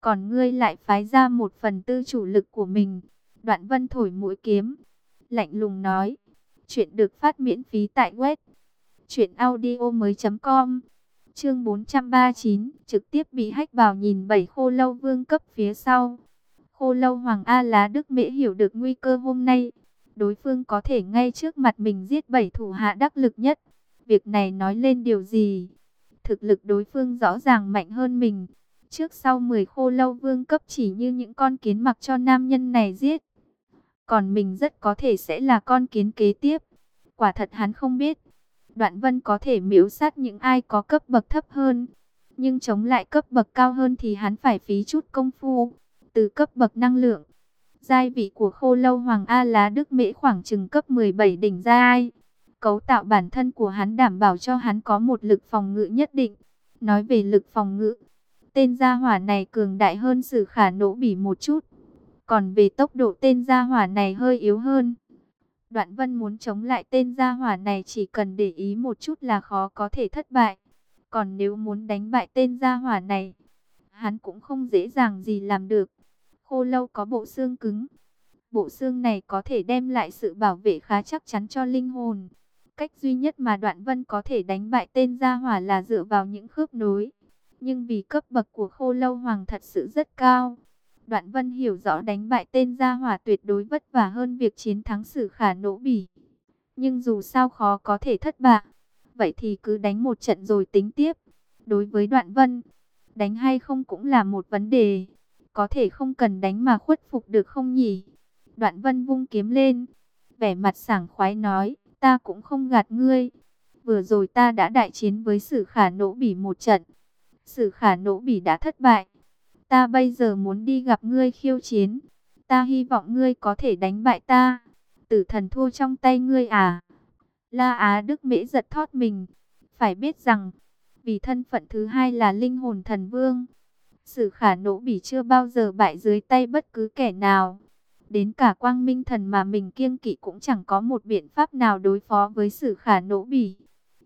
Còn ngươi lại phái ra một phần tư chủ lực của mình. Đoạn vân thổi mũi kiếm. Lạnh lùng nói. Chuyện được phát miễn phí tại web. Chuyện audio mới com. Chương 439. Trực tiếp bị hách vào nhìn bảy khô lâu vương cấp phía sau. Khô lâu Hoàng A Lá Đức Mễ hiểu được nguy cơ hôm nay. Đối phương có thể ngay trước mặt mình giết bảy thủ hạ đắc lực nhất. Việc này nói lên điều gì? Thực lực đối phương rõ ràng mạnh hơn mình. Trước sau 10 khô lâu vương cấp chỉ như những con kiến mặc cho nam nhân này giết. Còn mình rất có thể sẽ là con kiến kế tiếp. Quả thật hắn không biết. Đoạn vân có thể miễu sát những ai có cấp bậc thấp hơn. Nhưng chống lại cấp bậc cao hơn thì hắn phải phí chút công phu. Từ cấp bậc năng lượng. Giai vị của khô lâu Hoàng A Lá Đức Mễ khoảng chừng cấp 17 đỉnh giai. Cấu tạo bản thân của hắn đảm bảo cho hắn có một lực phòng ngự nhất định. Nói về lực phòng ngự, tên gia hỏa này cường đại hơn sử khả nỗ bỉ một chút. Còn về tốc độ tên gia hỏa này hơi yếu hơn. Đoạn vân muốn chống lại tên gia hỏa này chỉ cần để ý một chút là khó có thể thất bại. Còn nếu muốn đánh bại tên gia hỏa này, hắn cũng không dễ dàng gì làm được. Khô lâu có bộ xương cứng. Bộ xương này có thể đem lại sự bảo vệ khá chắc chắn cho linh hồn. Cách duy nhất mà Đoạn Vân có thể đánh bại tên gia hỏa là dựa vào những khớp nối. Nhưng vì cấp bậc của khô lâu hoàng thật sự rất cao. Đoạn Vân hiểu rõ đánh bại tên gia hỏa tuyệt đối vất vả hơn việc chiến thắng sử khả nỗ bỉ. Nhưng dù sao khó có thể thất bại. Vậy thì cứ đánh một trận rồi tính tiếp. Đối với Đoạn Vân, đánh hay không cũng là một vấn đề. Có thể không cần đánh mà khuất phục được không nhỉ? Đoạn Vân vung kiếm lên. Vẻ mặt sảng khoái nói ta cũng không gạt ngươi. Vừa rồi ta đã đại chiến với sử khả nỗ bỉ một trận. Sử khả nỗ bỉ đã thất bại. Ta bây giờ muốn đi gặp ngươi khiêu chiến. Ta hy vọng ngươi có thể đánh bại ta. Tử thần thua trong tay ngươi à. La Á Đức Mễ giật thót mình. Phải biết rằng, vì thân phận thứ hai là linh hồn thần vương. Sử khả nỗ bỉ chưa bao giờ bại dưới tay bất cứ kẻ nào. Đến cả quang minh thần mà mình kiêng kỵ cũng chẳng có một biện pháp nào đối phó với sử khả nỗ bỉ.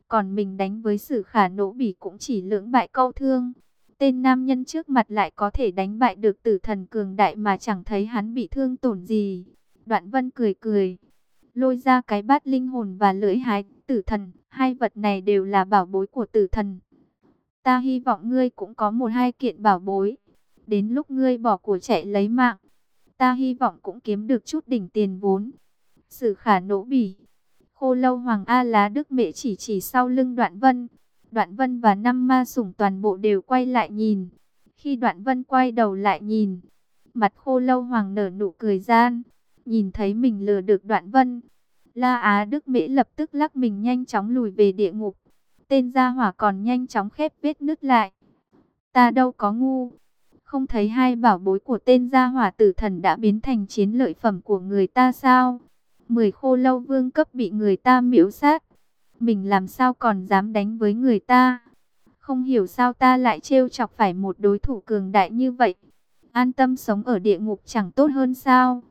Còn mình đánh với sử khả nỗ bỉ cũng chỉ lưỡng bại câu thương. Tên nam nhân trước mặt lại có thể đánh bại được tử thần cường đại mà chẳng thấy hắn bị thương tổn gì. Đoạn vân cười cười. Lôi ra cái bát linh hồn và lưỡi hái, tử thần. Hai vật này đều là bảo bối của tử thần. Ta hy vọng ngươi cũng có một hai kiện bảo bối. Đến lúc ngươi bỏ của chạy lấy mạng, ta hy vọng cũng kiếm được chút đỉnh tiền vốn. Sử khả nỗ bỉ. Khô lâu Hoàng A Lá Đức Mễ chỉ chỉ sau lưng Đoạn Vân. Đoạn Vân và năm ma sủng toàn bộ đều quay lại nhìn. Khi Đoạn Vân quay đầu lại nhìn, mặt khô lâu Hoàng nở nụ cười gian. Nhìn thấy mình lừa được Đoạn Vân. La Á Đức Mễ lập tức lắc mình nhanh chóng lùi về địa ngục. Tên gia hỏa còn nhanh chóng khép vết nứt lại. Ta đâu có ngu không thấy hai bảo bối của tên gia hỏa tử thần đã biến thành chiến lợi phẩm của người ta sao? Mười khô lâu vương cấp bị người ta miễu sát. Mình làm sao còn dám đánh với người ta? Không hiểu sao ta lại trêu chọc phải một đối thủ cường đại như vậy. An tâm sống ở địa ngục chẳng tốt hơn sao?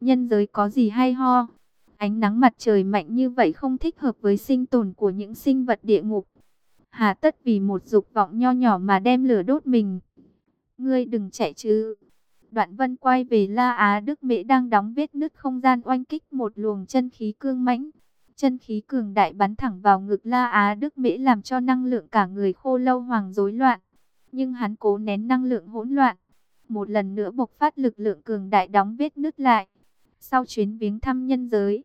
Nhân giới có gì hay ho? Ánh nắng mặt trời mạnh như vậy không thích hợp với sinh tồn của những sinh vật địa ngục. Hà tất vì một dục vọng nho nhỏ mà đem lửa đốt mình. Ngươi đừng chạy chứ. Đoạn vân quay về La Á Đức Mễ đang đóng vết nứt không gian oanh kích một luồng chân khí cương mãnh. Chân khí cường đại bắn thẳng vào ngực La Á Đức Mễ làm cho năng lượng cả người khô lâu hoàng rối loạn. Nhưng hắn cố nén năng lượng hỗn loạn. Một lần nữa bộc phát lực lượng cường đại đóng vết nứt lại. Sau chuyến viếng thăm nhân giới,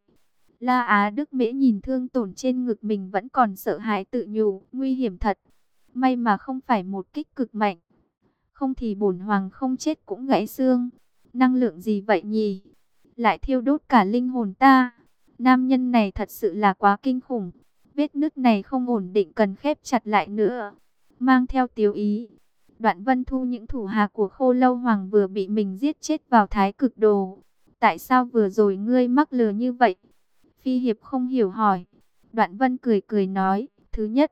La Á Đức Mễ nhìn thương tổn trên ngực mình vẫn còn sợ hãi tự nhủ, nguy hiểm thật. May mà không phải một kích cực mạnh. Không thì bổn hoàng không chết cũng gãy xương. Năng lượng gì vậy nhỉ? Lại thiêu đốt cả linh hồn ta. Nam nhân này thật sự là quá kinh khủng. Vết nứt này không ổn định cần khép chặt lại nữa. Mang theo tiếu ý. Đoạn vân thu những thủ hà của khô lâu hoàng vừa bị mình giết chết vào thái cực đồ. Tại sao vừa rồi ngươi mắc lừa như vậy? Phi Hiệp không hiểu hỏi. Đoạn vân cười cười nói. Thứ nhất,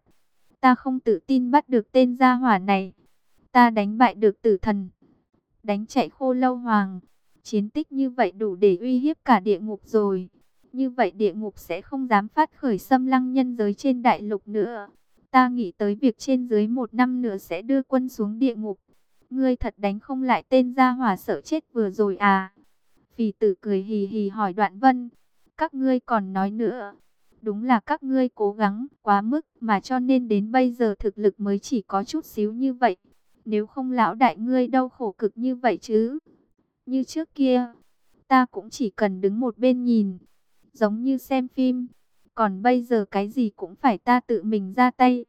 ta không tự tin bắt được tên gia hỏa này ta đánh bại được tử thần, đánh chạy khô lâu hoàng. Chiến tích như vậy đủ để uy hiếp cả địa ngục rồi. Như vậy địa ngục sẽ không dám phát khởi xâm lăng nhân giới trên đại lục nữa. Ta nghĩ tới việc trên dưới một năm nữa sẽ đưa quân xuống địa ngục. Ngươi thật đánh không lại tên gia hỏa sợ chết vừa rồi à? Phì tử cười hì hì hỏi đoạn vân. Các ngươi còn nói nữa. Đúng là các ngươi cố gắng quá mức mà cho nên đến bây giờ thực lực mới chỉ có chút xíu như vậy. Nếu không lão đại ngươi đau khổ cực như vậy chứ. Như trước kia, ta cũng chỉ cần đứng một bên nhìn. Giống như xem phim. Còn bây giờ cái gì cũng phải ta tự mình ra tay.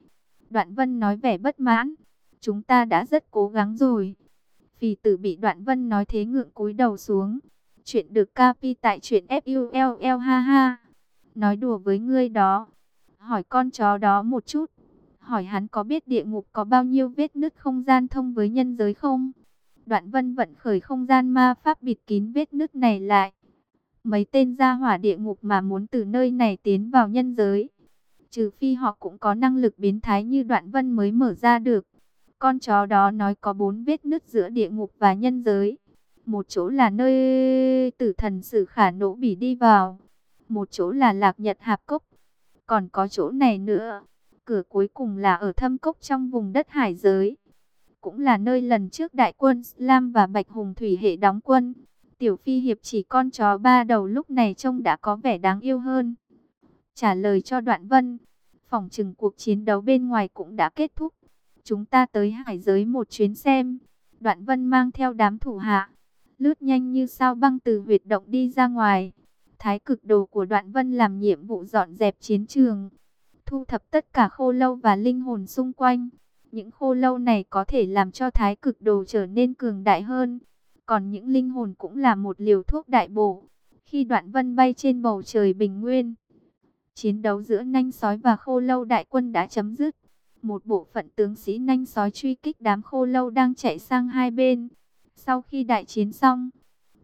Đoạn vân nói vẻ bất mãn. Chúng ta đã rất cố gắng rồi. Phì tử bị đoạn vân nói thế ngượng cúi đầu xuống. Chuyện được capi tại chuyện F U L L ha ha. Nói đùa với ngươi đó. Hỏi con chó đó một chút. Hỏi hắn có biết địa ngục có bao nhiêu vết nứt không gian thông với nhân giới không? Đoạn vân vận khởi không gian ma pháp bịt kín vết nứt này lại. Mấy tên gia hỏa địa ngục mà muốn từ nơi này tiến vào nhân giới. Trừ phi họ cũng có năng lực biến thái như đoạn vân mới mở ra được. Con chó đó nói có bốn vết nứt giữa địa ngục và nhân giới. Một chỗ là nơi tử thần sử khả nỗ bỉ đi vào. Một chỗ là lạc nhật hạp cốc. Còn có chỗ này nữa. Cửa cuối cùng là ở thâm cốc trong vùng đất hải giới. Cũng là nơi lần trước đại quân Lam và Bạch Hùng Thủy hệ đóng quân. Tiểu Phi Hiệp chỉ con chó ba đầu lúc này trông đã có vẻ đáng yêu hơn. Trả lời cho Đoạn Vân, phòng trừng cuộc chiến đấu bên ngoài cũng đã kết thúc. Chúng ta tới hải giới một chuyến xem. Đoạn Vân mang theo đám thủ hạ, lướt nhanh như sao băng từ huyệt động đi ra ngoài. Thái cực đồ của Đoạn Vân làm nhiệm vụ dọn dẹp chiến trường, thu thập tất cả khô lâu và linh hồn xung quanh. Những khô lâu này có thể làm cho thái cực đồ trở nên cường đại hơn. Còn những linh hồn cũng là một liều thuốc đại bổ. Khi đoạn vân bay trên bầu trời bình nguyên, chiến đấu giữa nanh sói và khô lâu đại quân đã chấm dứt. Một bộ phận tướng sĩ nanh sói truy kích đám khô lâu đang chạy sang hai bên. Sau khi đại chiến xong,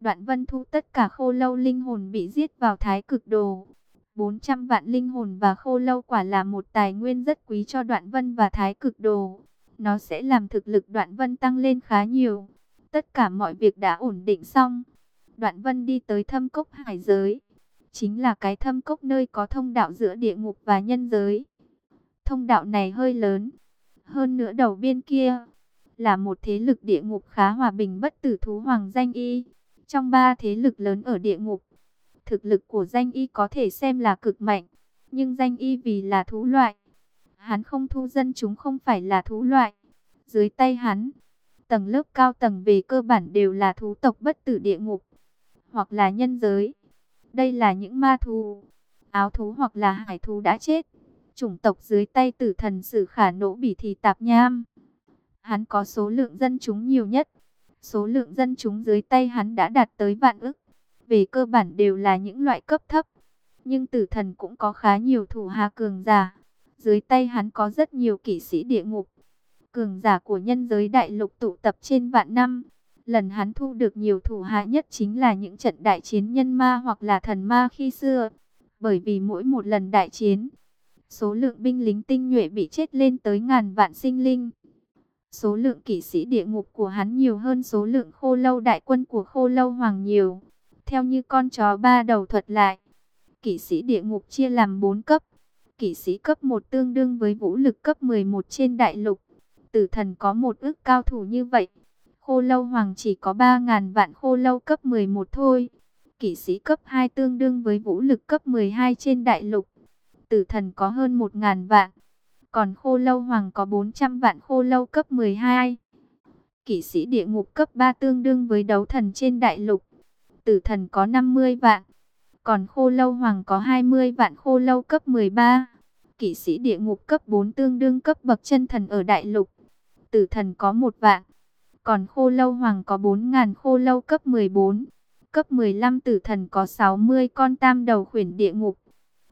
đoạn vân thu tất cả khô lâu linh hồn bị giết vào thái cực đồ. 400 vạn linh hồn và khô lâu quả là một tài nguyên rất quý cho đoạn vân và thái cực đồ. Nó sẽ làm thực lực đoạn vân tăng lên khá nhiều. Tất cả mọi việc đã ổn định xong. Đoạn vân đi tới thâm cốc hải giới. Chính là cái thâm cốc nơi có thông đạo giữa địa ngục và nhân giới. Thông đạo này hơi lớn. Hơn nữa đầu bên kia là một thế lực địa ngục khá hòa bình bất tử thú hoàng danh y. Trong ba thế lực lớn ở địa ngục, thực lực của danh y có thể xem là cực mạnh. Nhưng danh y vì là thú loại. Hắn không thu dân chúng không phải là thú loại. Dưới tay hắn, tầng lớp cao tầng về cơ bản đều là thú tộc bất tử địa ngục, hoặc là nhân giới. Đây là những ma thú, áo thú hoặc là hải thú đã chết. Chủng tộc dưới tay tử thần sử khả nỗ bỉ thì tạp nham. Hắn có số lượng dân chúng nhiều nhất. Số lượng dân chúng dưới tay hắn đã đạt tới vạn ức. Về cơ bản đều là những loại cấp thấp. Nhưng tử thần cũng có khá nhiều thủ hạ cường giả. Dưới tay hắn có rất nhiều kỵ sĩ địa ngục cường giả của nhân giới đại lục tụ tập trên vạn năm. Lần hắn thu được nhiều thủ hạ nhất chính là những trận đại chiến nhân ma hoặc là thần ma khi xưa. Bởi vì mỗi một lần đại chiến, số lượng binh lính tinh nhuệ bị chết lên tới ngàn vạn sinh linh. Số lượng kỵ sĩ địa ngục của hắn nhiều hơn số lượng khô lâu đại quân của khô lâu hoàng nhiều. Theo như con chó ba đầu thuật lại, kỵ sĩ địa ngục chia làm 4 cấp. Kỵ sĩ cấp 1 tương đương với vũ lực cấp 11 trên đại lục tử thần có một ước cao thủ như vậy. Khô lâu hoàng chỉ có 3.000 vạn khô lâu cấp 11 thôi. Kỵ sĩ cấp 2 tương đương với vũ lực cấp 12 trên đại lục. Tử thần có hơn 1.000 vạn. Còn khô lâu hoàng có 400 vạn khô lâu cấp 12. Kỵ sĩ địa ngục cấp 3 tương đương với đấu thần trên đại lục. Tử thần có 50 vạn. Còn khô lâu hoàng có 20 vạn khô lâu cấp 13. Kỵ sĩ địa ngục cấp 4 tương đương cấp bậc chân thần ở đại lục tử thần có 1 vạn. Còn khô lâu hoàng có 4.000 khô lâu cấp 14. Cấp 15 tử thần có 60 con tam đầu khuyển địa ngục.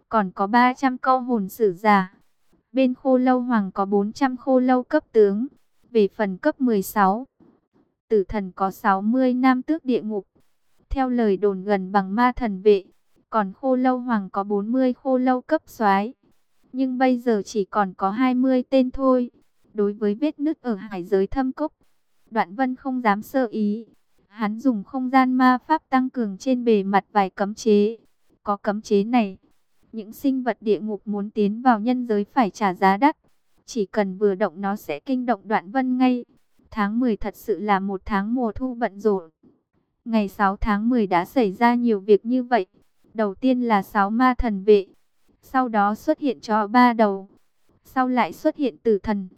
Còn có 300 câu hồn sử giả. Bên khô lâu hoàng có 400 khô lâu cấp tướng. Về phần cấp 16, tử thần có 60 nam tước địa ngục. Theo lời đồn gần bằng ma thần vệ, còn khô lâu hoàng có 40 khô lâu cấp soái Nhưng bây giờ chỉ còn có 20 tên thôi. Đối với vết nứt ở hải giới thâm cốc, Đoạn Vân không dám sơ ý. Hắn dùng không gian ma pháp tăng cường trên bề mặt vài cấm chế. Có cấm chế này, những sinh vật địa ngục muốn tiến vào nhân giới phải trả giá đắt. Chỉ cần vừa động nó sẽ kinh động Đoạn Vân ngay. Tháng 10 thật sự là một tháng mùa thu bận rộn. Ngày 6 tháng 10 đã xảy ra nhiều việc như vậy. Đầu tiên là sáu ma thần vệ. Sau đó xuất hiện chó ba đầu. Sau lại xuất hiện tử thần.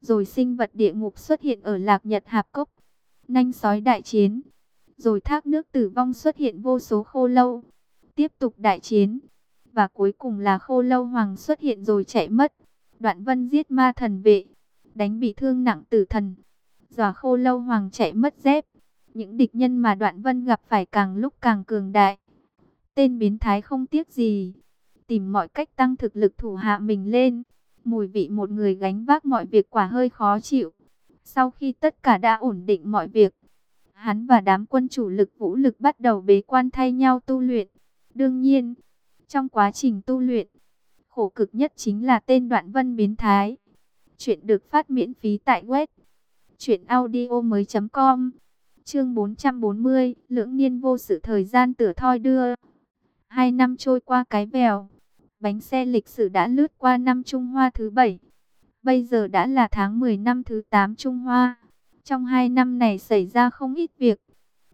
Rồi sinh vật địa ngục xuất hiện ở Lạc Nhật Hạp Cốc. Nanh sói đại chiến. Rồi thác nước tử vong xuất hiện vô số khô lâu. Tiếp tục đại chiến. Và cuối cùng là khô lâu hoàng xuất hiện rồi chạy mất. Đoạn vân giết ma thần vệ. Đánh bị thương nặng tử thần. Dòa khô lâu hoàng chạy mất dép. Những địch nhân mà đoạn vân gặp phải càng lúc càng cường đại. Tên biến thái không tiếc gì. Tìm mọi cách tăng thực lực thủ hạ mình lên. Mùi vị một người gánh vác mọi việc quả hơi khó chịu. Sau khi tất cả đã ổn định mọi việc, hắn và đám quân chủ lực vũ lực bắt đầu bế quan thay nhau tu luyện. Đương nhiên, trong quá trình tu luyện, khổ cực nhất chính là tên đoạn vân biến thái. Chuyện được phát miễn phí tại web truyệnaudiomoi.com. Chương 440, lưỡng niên vô sự thời gian tửa thoi đưa. Hai năm trôi qua cái vèo, bánh xe lịch sử đã lướt qua năm Trung Hoa thứ bảy. Bây giờ đã là tháng 10 năm thứ 8 Trung Hoa. Trong hai năm này xảy ra không ít việc.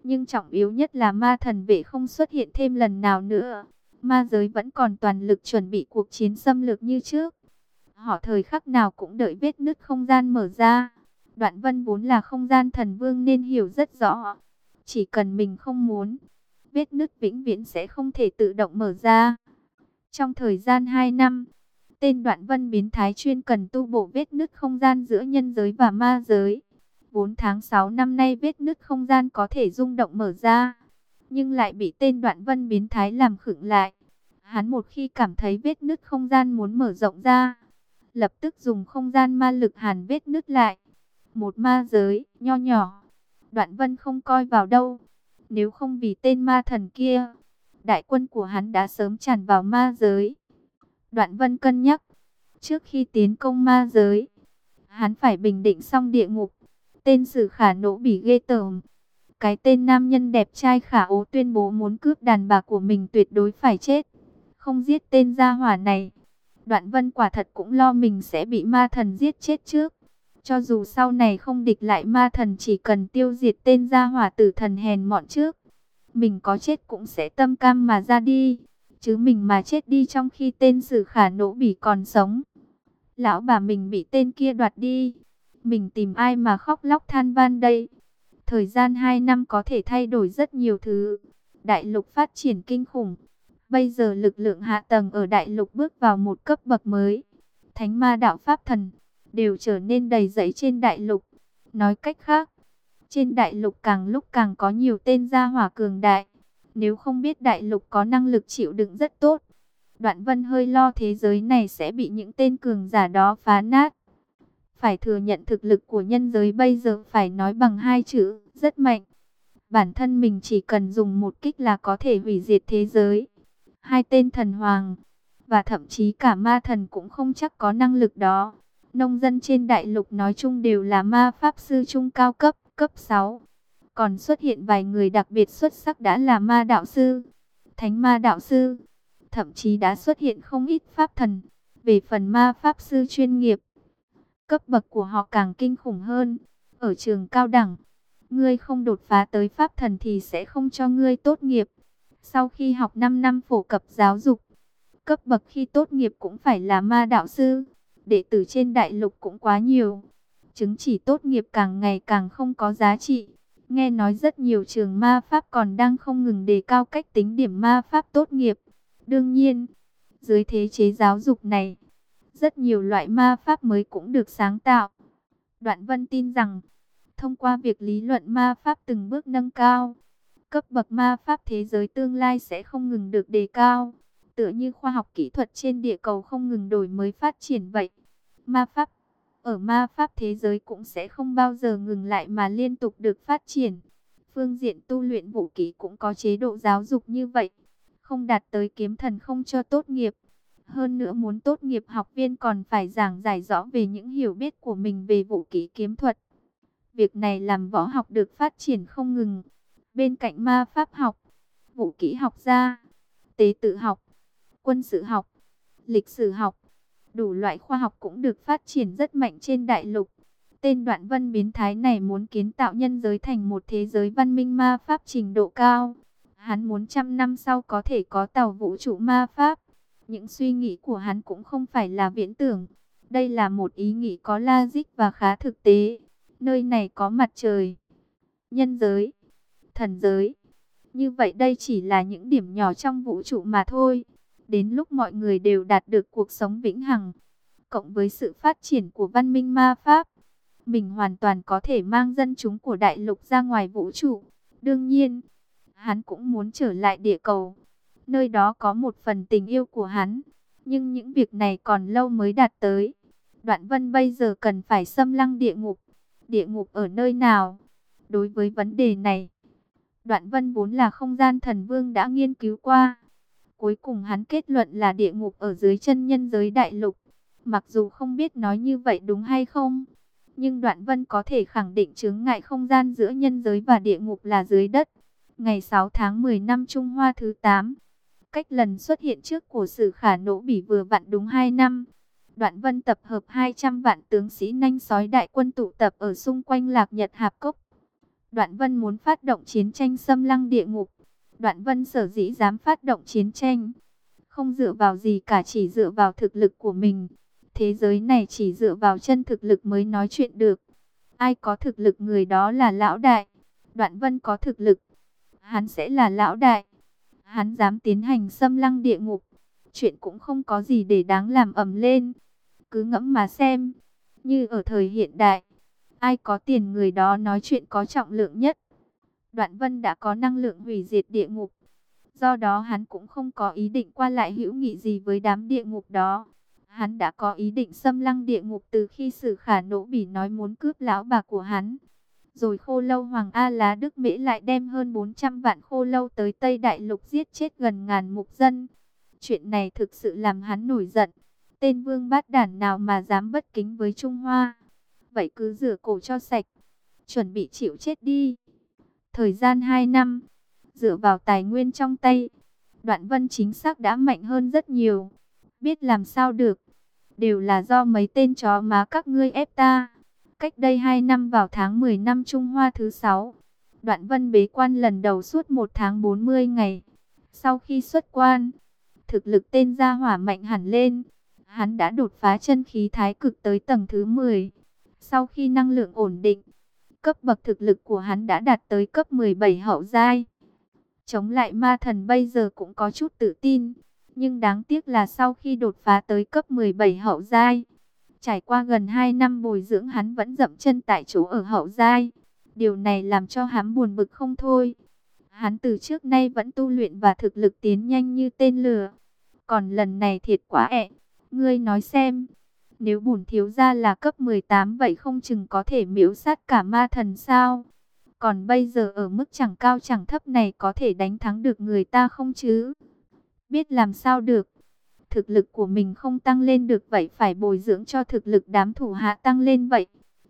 Nhưng trọng yếu nhất là ma thần vệ không xuất hiện thêm lần nào nữa. Ma giới vẫn còn toàn lực chuẩn bị cuộc chiến xâm lược như trước. Họ thời khắc nào cũng đợi vết nứt không gian mở ra. Đoạn vân vốn là không gian thần vương nên hiểu rất rõ. Chỉ cần mình không muốn, vết nứt vĩnh viễn sẽ không thể tự động mở ra. Trong thời gian 2 năm, tên đoạn vân biến thái chuyên cần tu bổ vết nứt không gian giữa nhân giới và ma giới. 4 tháng 6 năm nay vết nứt không gian có thể rung động mở ra, nhưng lại bị tên đoạn vân biến thái làm khựng lại. Hắn một khi cảm thấy vết nứt không gian muốn mở rộng ra, lập tức dùng không gian ma lực hàn vết nứt lại. Một ma giới, nho nhỏ, đoạn vân không coi vào đâu. Nếu không vì tên ma thần kia, đại quân của hắn đã sớm tràn vào ma giới. Đoạn vân cân nhắc, trước khi tiến công ma giới, hắn phải bình định xong địa ngục. Tên sử khả nỗ bỉ ghê tởm. Cái tên nam nhân đẹp trai khả ố tuyên bố muốn cướp đàn bà của mình tuyệt đối phải chết. Không giết tên gia hỏa này. Đoạn vân quả thật cũng lo mình sẽ bị ma thần giết chết trước. Cho dù sau này không địch lại ma thần chỉ cần tiêu diệt tên gia hỏa tử thần hèn mọn trước. Mình có chết cũng sẽ tâm cam mà ra đi. Chứ mình mà chết đi trong khi tên sử khả nỗ bỉ còn sống. Lão bà mình bị tên kia đoạt đi. Mình tìm ai mà khóc lóc than van đây. Thời gian 2 năm có thể thay đổi rất nhiều thứ. Đại lục phát triển kinh khủng. Bây giờ lực lượng hạ tầng ở đại lục bước vào một cấp bậc mới. Thánh ma đạo pháp thần đều trở nên đầy giấy trên đại lục. Nói cách khác, trên đại lục càng lúc càng có nhiều tên gia hỏa cường đại. Nếu không biết đại lục có năng lực chịu đựng rất tốt, Đoạn Vân hơi lo thế giới này sẽ bị những tên cường giả đó phá nát. Phải thừa nhận thực lực của nhân giới bây giờ phải nói bằng hai chữ, rất mạnh. Bản thân mình chỉ cần dùng một kích là có thể hủy diệt thế giới. Hai tên thần hoàng, và thậm chí cả ma thần cũng không chắc có năng lực đó. Nông dân trên đại lục nói chung đều là ma pháp sư trung cao cấp, cấp 6. Còn xuất hiện vài người đặc biệt xuất sắc đã là ma đạo sư, thánh ma đạo sư. Thậm chí đã xuất hiện không ít pháp thần. Về phần ma pháp sư chuyên nghiệp, cấp bậc của họ càng kinh khủng hơn. Ở trường cao đẳng, ngươi không đột phá tới pháp thần thì sẽ không cho ngươi tốt nghiệp. Sau khi học 5 năm phổ cập giáo dục, cấp bậc khi tốt nghiệp cũng phải là ma đạo sư. Đệ tử trên đại lục cũng quá nhiều. Chứng chỉ tốt nghiệp càng ngày càng không có giá trị. Nghe nói rất nhiều trường ma pháp còn đang không ngừng đề cao cách tính điểm ma pháp tốt nghiệp. Đương nhiên, dưới thế chế giáo dục này, rất nhiều loại ma pháp mới cũng được sáng tạo. Đoạn Vân tin rằng, thông qua việc lý luận ma pháp từng bước nâng cao, cấp bậc ma pháp thế giới tương lai sẽ không ngừng được đề cao. Tựa như khoa học kỹ thuật trên địa cầu không ngừng đổi mới phát triển vậy. Ma pháp ở ma pháp thế giới cũng sẽ không bao giờ ngừng lại mà liên tục được phát triển. Phương diện tu luyện vũ khí cũng có chế độ giáo dục như vậy. Không đạt tới kiếm thần không cho tốt nghiệp. Hơn nữa muốn tốt nghiệp học viên còn phải giảng giải rõ về những hiểu biết của mình về vũ khí kiếm thuật. Việc này làm võ học được phát triển không ngừng. Bên cạnh ma pháp học, vũ khí học gia, tế tự học, quân sự học, lịch sử học, đủ loại khoa học cũng được phát triển rất mạnh trên đại lục. Tên đoạn vân biến thái này muốn kiến tạo nhân giới thành một thế giới văn minh ma pháp trình độ cao. Hắn muốn trăm năm sau có thể có tàu vũ trụ ma pháp. Những suy nghĩ của hắn cũng không phải là viễn tưởng. Đây là một ý nghĩ có logic và khá thực tế. Nơi này có mặt trời, nhân giới, thần giới. Như vậy đây chỉ là những điểm nhỏ trong vũ trụ mà thôi. Đến lúc mọi người đều đạt được cuộc sống vĩnh hằng, cộng với sự phát triển của văn minh ma pháp, mình hoàn toàn có thể mang dân chúng của đại lục ra ngoài vũ trụ. Đương nhiên, hắn cũng muốn trở lại địa cầu. Nơi đó có một phần tình yêu của hắn, nhưng những việc này còn lâu mới đạt tới. Đoạn Vân bây giờ cần phải xâm lăng địa ngục. Địa ngục ở nơi nào? Đối với vấn đề này, Đoạn Vân vốn là không gian thần vương đã nghiên cứu qua. Cuối cùng hắn kết luận là địa ngục ở dưới chân nhân giới đại lục. Mặc dù không biết nói như vậy đúng hay không, nhưng Đoạn Vân có thể khẳng định chứng ngại không gian giữa nhân giới và địa ngục là dưới đất. Ngày 6 tháng 10 năm Trung Hoa thứ 8, cách lần xuất hiện trước của sử khả nỗ bỉ vừa vặn đúng 2 năm. Đoạn Vân tập hợp 200 vạn tướng sĩ nanh sói đại quân tụ tập ở xung quanh Lạc Nhật Hạp Cốc. Đoạn Vân muốn phát động chiến tranh xâm lăng địa ngục. Đoạn Vân sở dĩ dám phát động chiến tranh, không dựa vào gì cả chỉ dựa vào thực lực của mình. Thế giới này chỉ dựa vào chân thực lực mới nói chuyện được. Ai có thực lực người đó là lão đại. Đoạn Vân có thực lực, hắn sẽ là lão đại. Hắn dám tiến hành xâm lăng địa ngục, chuyện cũng không có gì để đáng làm ầm lên. Cứ ngẫm mà xem, như ở thời hiện đại, ai có tiền người đó nói chuyện có trọng lượng nhất. Đoạn Vân đã có năng lượng hủy diệt địa ngục. Do đó hắn cũng không có ý định qua lại hữu nghị gì với đám địa ngục đó. Hắn đã có ý định xâm lăng địa ngục từ khi sử khả nỗ bỉ nói muốn cướp lão bà của hắn. Rồi khô lâu Hoàng A Lá Đức Mễ lại đem hơn 400 vạn khô lâu tới Tây Đại Lục giết chết gần ngàn mục dân. Chuyện này thực sự làm hắn nổi giận. Tên vương bát đản nào mà dám bất kính với Trung Hoa. Vậy cứ rửa cổ cho sạch. Chuẩn bị chịu chết đi. Thời gian 2 năm. Dựa vào tài nguyên trong tay. Đoạn vân chính xác đã mạnh hơn rất nhiều. Biết làm sao được. Đều là do mấy tên chó má các ngươi ép ta. Cách đây 2 năm vào tháng 10 năm Trung Hoa thứ 6. Đoạn vân bế quan lần đầu suốt 1 tháng 40 ngày. Sau khi xuất quan, thực lực tên gia hỏa mạnh hẳn lên. Hắn đã đột phá chân khí thái cực tới tầng thứ 10. Sau khi năng lượng ổn định, cấp bậc thực lực của hắn đã đạt tới cấp 17 hậu giai. Chống lại ma thần bây giờ cũng có chút tự tin. Nhưng đáng tiếc là sau khi đột phá tới cấp 17 hậu giai, trải qua gần 2 năm bồi dưỡng hắn vẫn dậm chân tại chỗ ở hậu giai. Điều này làm cho hắn buồn bực không thôi. Hắn từ trước nay vẫn tu luyện và thực lực tiến nhanh như tên lửa. Còn lần này thiệt quá ẹ. Ngươi nói xem, nếu bùn thiếu gia là cấp 18 vậy không chừng có thể miễu sát cả ma thần sao? Còn bây giờ ở mức chẳng cao chẳng thấp này có thể đánh thắng được người ta không chứ? Biết làm sao được? Thực lực của mình không tăng lên được vậy phải bồi dưỡng cho thực lực đám thủ hạ tăng lên vậy.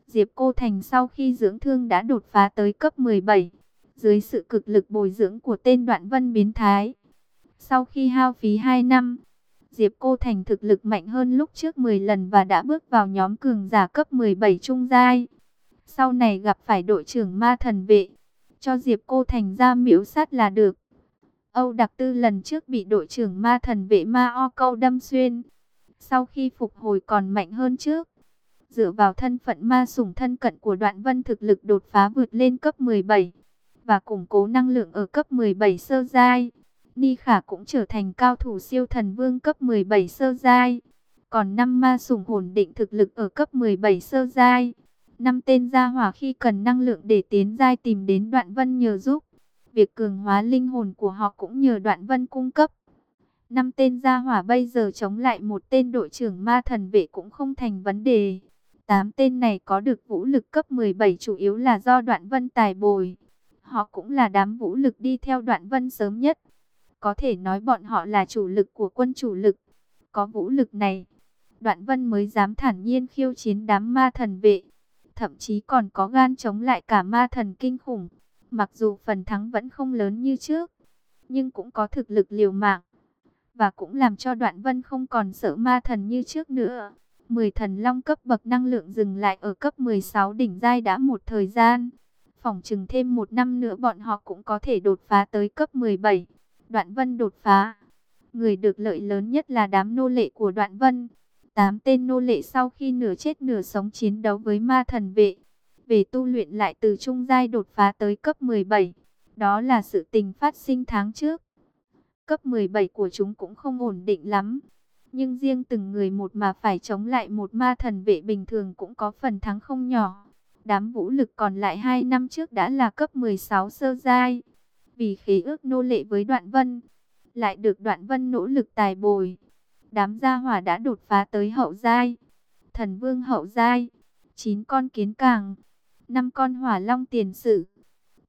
Diệp Cô Thành sau khi dưỡng thương đã đột phá tới cấp 17. Dưới sự cực lực bồi dưỡng của tên đoạn vân biến thái. Sau khi hao phí 2 năm, Diệp Cô Thành thực lực mạnh hơn lúc trước 10 lần và đã bước vào nhóm cường giả cấp 17 trung giai. Sau này gặp phải đội trưởng ma thần vệ, cho Diệp Cô Thành ra miễu sát là được. Âu Đặc Tư lần trước bị đội trưởng ma thần vệ ma o câu đâm xuyên. Sau khi phục hồi còn mạnh hơn trước. Dựa vào thân phận ma sủng thân cận của đoạn vân thực lực đột phá vượt lên cấp 17. Và củng cố năng lượng ở cấp 17 sơ giai. Ni Khả cũng trở thành cao thủ siêu thần vương cấp 17 sơ giai. Còn năm ma sủng hồn định thực lực ở cấp 17 sơ giai. Năm tên gia hỏa khi cần năng lượng để tiến giai tìm đến đoạn vân nhờ giúp. Việc cường hóa linh hồn của họ cũng nhờ đoạn vân cung cấp. Năm tên gia hỏa bây giờ chống lại một tên đội trưởng ma thần vệ cũng không thành vấn đề. Tám tên này có được vũ lực cấp 17 chủ yếu là do đoạn vân tài bồi. Họ cũng là đám vũ lực đi theo đoạn vân sớm nhất. Có thể nói bọn họ là chủ lực của quân chủ lực. Có vũ lực này, đoạn vân mới dám thản nhiên khiêu chiến đám ma thần vệ. Thậm chí còn có gan chống lại cả ma thần kinh khủng. Mặc dù phần thắng vẫn không lớn như trước, nhưng cũng có thực lực liều mạng. Và cũng làm cho đoạn vân không còn sợ ma thần như trước nữa. 10 thần long cấp bậc năng lượng dừng lại ở cấp 16 đỉnh giai đã một thời gian. Phỏng chừng thêm một năm nữa bọn họ cũng có thể đột phá tới cấp 17. Đoạn vân đột phá. Người được lợi lớn nhất là đám nô lệ của đoạn vân. Tám tên nô lệ sau khi nửa chết nửa sống chiến đấu với ma thần vệ. Về tu luyện lại từ trung giai đột phá tới cấp 17. Đó là sự tình phát sinh tháng trước. Cấp 17 của chúng cũng không ổn định lắm. Nhưng riêng từng người một mà phải chống lại một ma thần vệ bình thường cũng có phần thắng không nhỏ. Đám vũ lực còn lại 2 năm trước đã là cấp 16 sơ giai. Vì khí ước nô lệ với đoạn vân, lại được đoạn vân nỗ lực tài bồi. Đám gia hỏa đã đột phá tới hậu giai. Thần vương hậu giai, chín con kiến càng, năm con hỏa long tiền sử,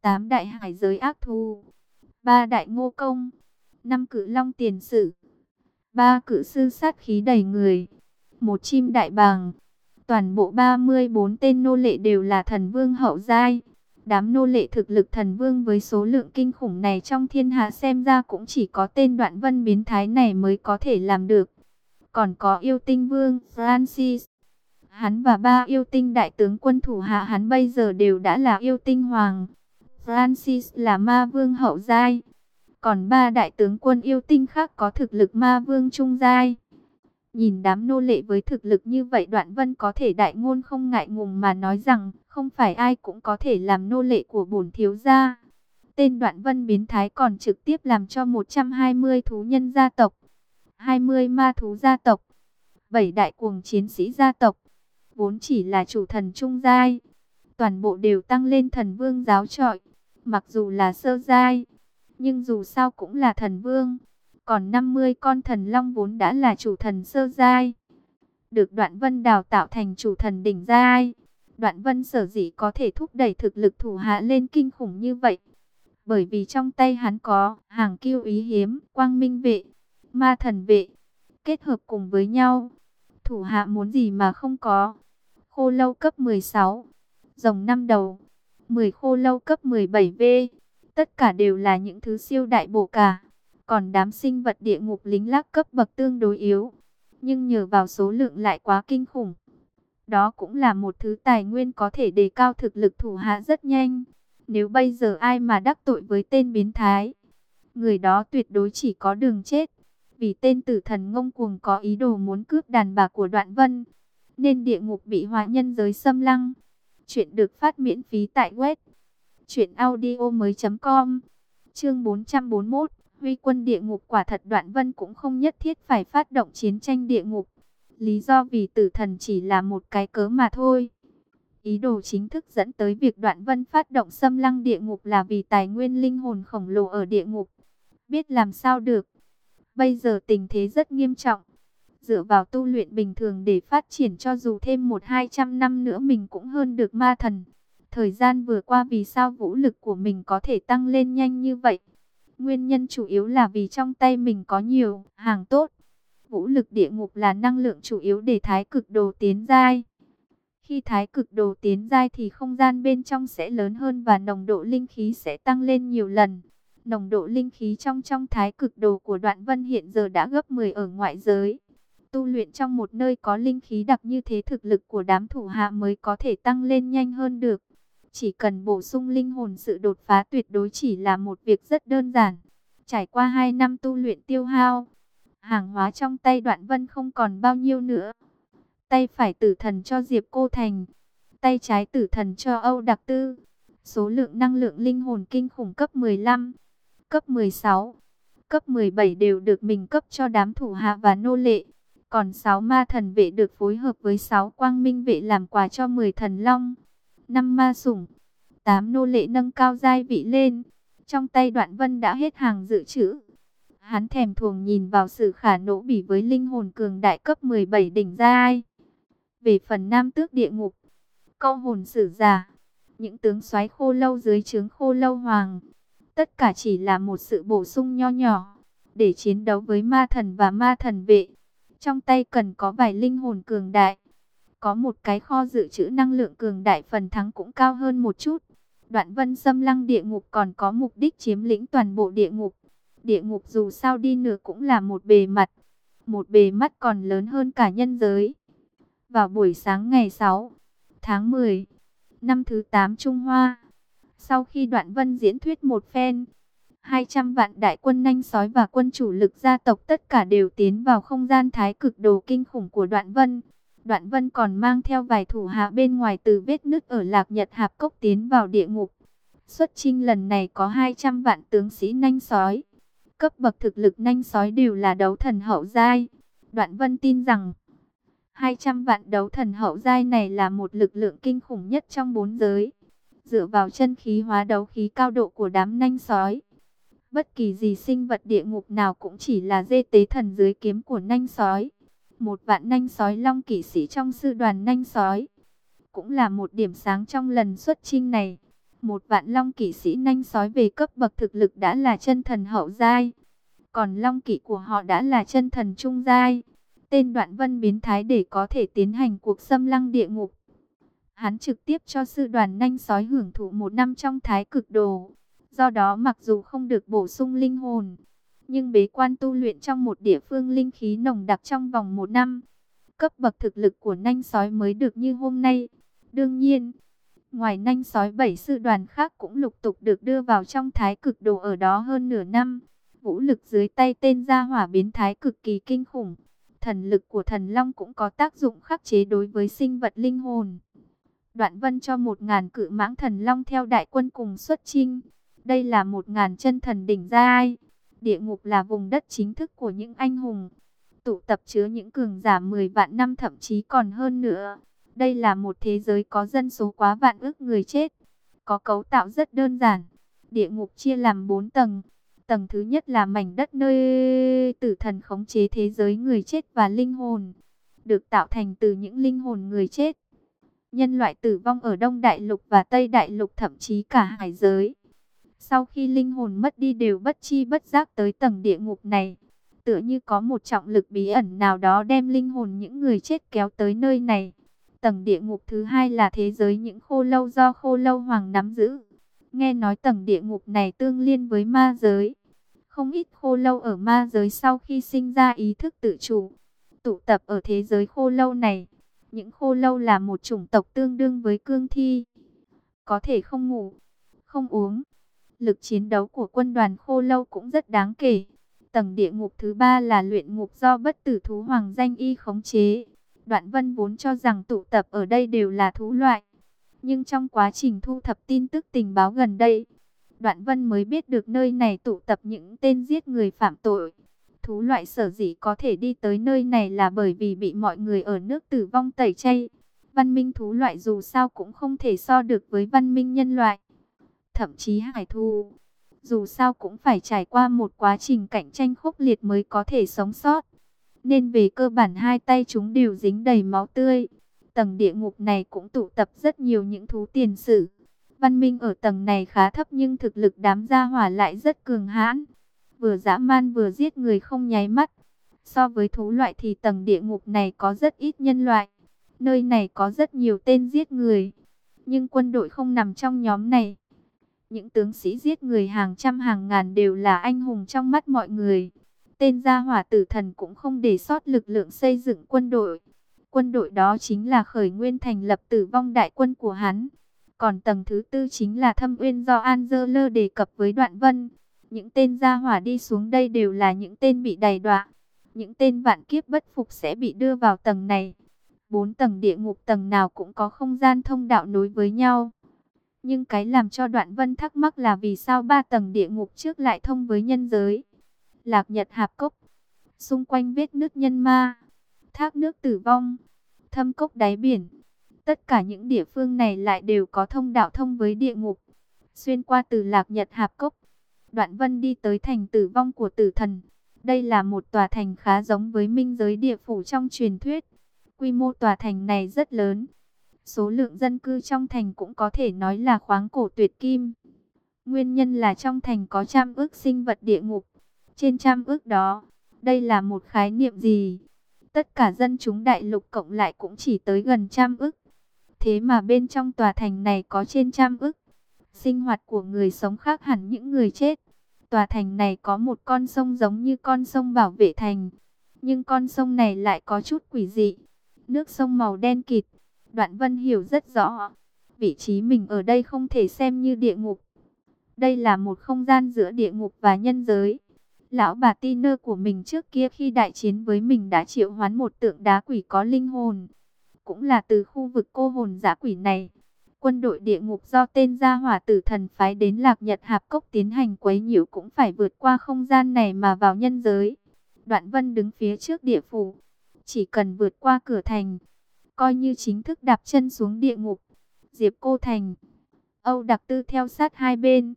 tám đại hải giới ác thù, ba đại ngô công, năm cự long tiền sử, ba cự sư sát khí đầy người, một chim đại bàng. Toàn bộ 34 tên nô lệ đều là thần vương hậu giai. Đám nô lệ thực lực thần vương với số lượng kinh khủng này trong thiên hạ xem ra cũng chỉ có tên đoạn vân biến thái này mới có thể làm được. Còn có yêu tinh vương, Francis. Hắn và ba yêu tinh đại tướng quân thủ hạ hắn bây giờ đều đã là yêu tinh hoàng. Francis là ma vương hậu giai. Còn ba đại tướng quân yêu tinh khác có thực lực ma vương trung giai. Nhìn đám nô lệ với thực lực như vậy đoạn vân có thể đại ngôn không ngại ngùng mà nói rằng không phải ai cũng có thể làm nô lệ của bổn thiếu gia. Tên đoạn vân biến thái còn trực tiếp làm cho 120 thú nhân gia tộc, 20 ma thú gia tộc, 7 đại cuồng chiến sĩ gia tộc, vốn chỉ là chủ thần trung giai. Toàn bộ đều tăng lên thần vương giáo trọi, mặc dù là sơ giai, nhưng dù sao cũng là thần vương. Còn 50 con thần long vốn đã là chủ thần sơ giai. Được đoạn vân đào tạo thành chủ thần đỉnh giai. Đoạn vân sở dĩ có thể thúc đẩy thực lực thủ hạ lên kinh khủng như vậy. Bởi vì trong tay hắn có hàng kiêu ý hiếm, quang minh vệ, ma thần vệ. Kết hợp cùng với nhau. Thủ hạ muốn gì mà không có. Khô lâu cấp 16. Rồng năm đầu. 10 khô lâu cấp 17V. Tất cả đều là những thứ siêu đại bổ cả. Còn đám sinh vật địa ngục lính lác cấp bậc tương đối yếu. Nhưng nhờ vào số lượng lại quá kinh khủng. Đó cũng là một thứ tài nguyên có thể đề cao thực lực thủ hạ rất nhanh. Nếu bây giờ ai mà đắc tội với tên biến thái, người đó tuyệt đối chỉ có đường chết. Vì tên tử thần ngông cuồng có ý đồ muốn cướp đàn bà của đoạn vân, nên địa ngục bị hóa nhân giới xâm lăng. Chuyện được phát miễn phí tại web truyện audio mới com Chương 441 Huy quân địa ngục quả thật đoạn vân cũng không nhất thiết phải phát động chiến tranh địa ngục. Lý do vì tử thần chỉ là một cái cớ mà thôi. Ý đồ chính thức dẫn tới việc đoạn vân phát động xâm lăng địa ngục là vì tài nguyên linh hồn khổng lồ ở địa ngục. Biết làm sao được. Bây giờ tình thế rất nghiêm trọng. Dựa vào tu luyện bình thường để phát triển cho dù thêm một hai trăm năm nữa mình cũng hơn được ma thần. Thời gian vừa qua vì sao vũ lực của mình có thể tăng lên nhanh như vậy? Nguyên nhân chủ yếu là vì trong tay mình có nhiều hàng tốt. Vũ lực địa ngục là năng lượng chủ yếu để thái cực đồ tiến giai. Khi thái cực đồ tiến giai thì không gian bên trong sẽ lớn hơn và nồng độ linh khí sẽ tăng lên nhiều lần. Nồng độ linh khí trong trong thái cực đồ của đoạn vân hiện giờ đã gấp 10 ở ngoại giới. Tu luyện trong một nơi có linh khí đặc như thế thực lực của đám thủ hạ mới có thể tăng lên nhanh hơn được. Chỉ cần bổ sung linh hồn sự đột phá tuyệt đối chỉ là một việc rất đơn giản. Trải qua 2 năm tu luyện tiêu hao, hàng hóa trong tay đoạn vân không còn bao nhiêu nữa. Tay phải tử thần cho Diệp Cô Thành, tay trái tử thần cho Âu Đặc Tư. Số lượng năng lượng linh hồn kinh khủng cấp 15, cấp 16, cấp 17 đều được mình cấp cho đám thủ hạ và nô lệ. Còn 6 ma thần vệ được phối hợp với 6 quang minh vệ làm quà cho 10 thần long năm ma sủng, tám nô lệ nâng cao giai vị lên. Trong tay đoạn vân đã hết hàng dự trữ. Hắn thèm thuồng nhìn vào sự khả nỗ bỉ với linh hồn cường đại cấp 17 đỉnh giai. Về phần nam tước địa ngục, câu hồn sử giả, những tướng soái khô lâu dưới trướng khô lâu hoàng. Tất cả chỉ là một sự bổ sung nho nhỏ, để chiến đấu với ma thần và ma thần vệ. Trong tay cần có vài linh hồn cường đại có một cái kho dự trữ năng lượng cường đại phần thắng cũng cao hơn một chút. Đoạn vân xâm lăng địa ngục còn có mục đích chiếm lĩnh toàn bộ địa ngục. Địa ngục dù sao đi nữa cũng là một bề mặt. Một bề mắt còn lớn hơn cả nhân giới. Vào buổi sáng ngày 6 tháng 10, năm thứ 8 Trung Hoa, sau khi đoạn vân diễn thuyết một phen, 200 vạn đại quân nanh sói và quân chủ lực gia tộc tất cả đều tiến vào không gian thái cực đồ kinh khủng của đoạn vân. Đoạn vân còn mang theo vài thủ hạ bên ngoài từ vết nứt ở lạc nhật hạp cốc tiến vào địa ngục. Xuất chinh lần này có 200 vạn tướng sĩ nanh sói. Cấp bậc thực lực nanh sói đều là đấu thần hậu giai. Đoạn vân tin rằng 200 vạn đấu thần hậu giai này là một lực lượng kinh khủng nhất trong bốn giới. Dựa vào chân khí hóa đấu khí cao độ của đám nanh sói. Bất kỳ gì sinh vật địa ngục nào cũng chỉ là dê tế thần dưới kiếm của nanh sói. Một vạn nanh sói long kỵ sĩ trong sư đoàn nanh sói. Cũng là một điểm sáng trong lần xuất chinh này. Một vạn long kỵ sĩ nanh sói về cấp bậc thực lực đã là chân thần hậu giai. Còn long kỵ của họ đã là chân thần trung giai. Tên đoạn vân biến thái để có thể tiến hành cuộc xâm lăng địa ngục. Hắn trực tiếp cho sư đoàn nanh sói hưởng thụ một năm trong thái cực đồ. Do đó mặc dù không được bổ sung linh hồn, nhưng bế quan tu luyện trong một địa phương linh khí nồng đặc trong vòng một năm, cấp bậc thực lực của nanh sói mới được như hôm nay. Đương nhiên, ngoài nanh sói bảy sư đoàn khác cũng lục tục được đưa vào trong thái cực đồ ở đó hơn nửa năm. Vũ lực dưới tay tên gia hỏa biến thái cực kỳ kinh khủng. Thần lực của thần long cũng có tác dụng khắc chế đối với sinh vật linh hồn. Đoạn vân cho một ngàn cự mãng thần long theo đại quân cùng xuất chinh. Đây là một ngàn chân thần đỉnh giai. Địa ngục là vùng đất chính thức của những anh hùng. Tụ tập chứa những cường giả 10 vạn năm thậm chí còn hơn nữa. Đây là một thế giới có dân số quá vạn ước người chết. Có cấu tạo rất đơn giản. Địa ngục chia làm 4 tầng. Tầng thứ nhất là mảnh đất nơi tử thần khống chế thế giới người chết và linh hồn. Được tạo thành từ những linh hồn người chết. Nhân loại tử vong ở Đông Đại Lục và Tây Đại Lục thậm chí cả hải giới. Sau khi linh hồn mất đi đều bất chi bất giác tới tầng địa ngục này. Tựa như có một trọng lực bí ẩn nào đó đem linh hồn những người chết kéo tới nơi này. Tầng địa ngục thứ hai là thế giới những khô lâu do khô lâu hoàng nắm giữ. Nghe nói tầng địa ngục này tương liên với ma giới. Không ít khô lâu ở ma giới sau khi sinh ra ý thức tự chủ. Tụ tập ở thế giới khô lâu này. Những khô lâu là một chủng tộc tương đương với cương thi. Có thể không ngủ, không uống, Lực chiến đấu của quân đoàn khô lâu cũng rất đáng kể. Tầng địa ngục thứ ba là luyện ngục do bất tử thú hoàng danh y khống chế. Đoạn vân vốn cho rằng tụ tập ở đây đều là thú loại. Nhưng trong quá trình thu thập tin tức tình báo gần đây, Đoạn vân mới biết được nơi này tụ tập những tên giết người phạm tội. Thú loại sở dĩ có thể đi tới nơi này là bởi vì bị mọi người ở nước tử vong tẩy chay. Văn minh thú loại dù sao cũng không thể so được với văn minh nhân loại thậm chí hải thu. Dù sao cũng phải trải qua một quá trình cạnh tranh khốc liệt mới có thể sống sót. Nên về cơ bản hai tay chúng đều dính đầy máu tươi. Tầng địa ngục này cũng tụ tập rất nhiều những thú tiền sử. Văn minh ở tầng này khá thấp nhưng thực lực đám gia hỏa lại rất cường hãn. Vừa dã man vừa giết người không nháy mắt. So với thú loại thì tầng địa ngục này có rất ít nhân loại. Nơi này có rất nhiều tên giết người. Nhưng quân đội không nằm trong nhóm này. Những tướng sĩ giết người hàng trăm hàng ngàn đều là anh hùng trong mắt mọi người. Tên gia hỏa tử thần cũng không để sót lực lượng xây dựng quân đội. Quân đội đó chính là khởi nguyên thành lập tử vong đại quân của hắn. Còn tầng thứ tư chính là thâm uyên do Angela đề cập với đoạn vân. Những tên gia hỏa đi xuống đây đều là những tên bị đầy đọa. Những tên vạn kiếp bất phục sẽ bị đưa vào tầng này. Bốn tầng địa ngục tầng nào cũng có không gian thông đạo nối với nhau. Nhưng cái làm cho đoạn vân thắc mắc là vì sao ba tầng địa ngục trước lại thông với nhân giới. Lạc nhật hạp cốc, xung quanh vết nước nhân ma, thác nước tử vong, thâm cốc đáy biển. Tất cả những địa phương này lại đều có thông đạo thông với địa ngục. Xuyên qua từ lạc nhật hạp cốc, đoạn vân đi tới thành tử vong của tử thần. Đây là một tòa thành khá giống với minh giới địa phủ trong truyền thuyết. Quy mô tòa thành này rất lớn Số lượng dân cư trong thành cũng có thể nói là khoáng cổ tuyệt kim. Nguyên nhân là trong thành có trăm ước sinh vật địa ngục. Trên trăm ước đó, đây là một khái niệm gì? Tất cả dân chúng đại lục cộng lại cũng chỉ tới gần trăm ước. Thế mà bên trong tòa thành này có trên trăm ước. Sinh hoạt của người sống khác hẳn những người chết. Tòa thành này có một con sông giống như con sông bảo vệ thành. Nhưng con sông này lại có chút quỷ dị nước sông màu đen kịt. Đoạn Vân hiểu rất rõ, vị trí mình ở đây không thể xem như địa ngục. Đây là một không gian giữa địa ngục và nhân giới. Lão bà Tiner của mình trước kia khi đại chiến với mình đã triệu hoán một tượng đá quỷ có linh hồn. Cũng là từ khu vực cô hồn giả quỷ này. Quân đội địa ngục do tên gia hỏa tử thần phái đến lạc nhật hạp cốc tiến hành quấy nhiễu cũng phải vượt qua không gian này mà vào nhân giới. Đoạn vân đứng phía trước địa phủ. Chỉ cần vượt qua cửa thành, coi như chính thức đạp chân xuống địa ngục. Diệp Cô Thành, Âu Đặc Tư theo sát hai bên,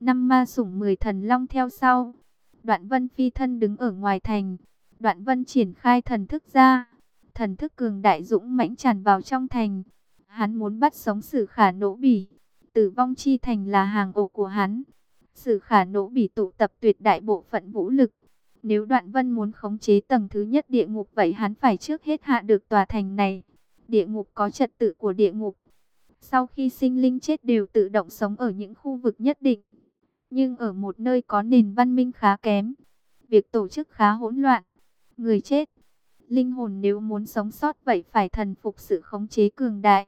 năm ma sủng mười thần long theo sau. Đoạn Vân phi thân đứng ở ngoài thành, Đoạn Vân triển khai thần thức ra, thần thức cường đại dũng mãnh tràn vào trong thành. Hắn muốn bắt sống Sử Khả Nỗ Bỉ, Tử vong chi thành là hàng ổ của hắn. Sử Khả Nỗ Bỉ tụ tập tuyệt đại bộ phận vũ lực. Nếu Đoạn Vân muốn khống chế tầng thứ nhất địa ngục vậy hắn phải trước hết hạ được tòa thành này. Địa ngục có trật tự của địa ngục. Sau khi sinh linh chết đều tự động sống ở những khu vực nhất định. Nhưng ở một nơi có nền văn minh khá kém. Việc tổ chức khá hỗn loạn. Người chết. Linh hồn nếu muốn sống sót vậy phải thần phục sự khống chế cường đại.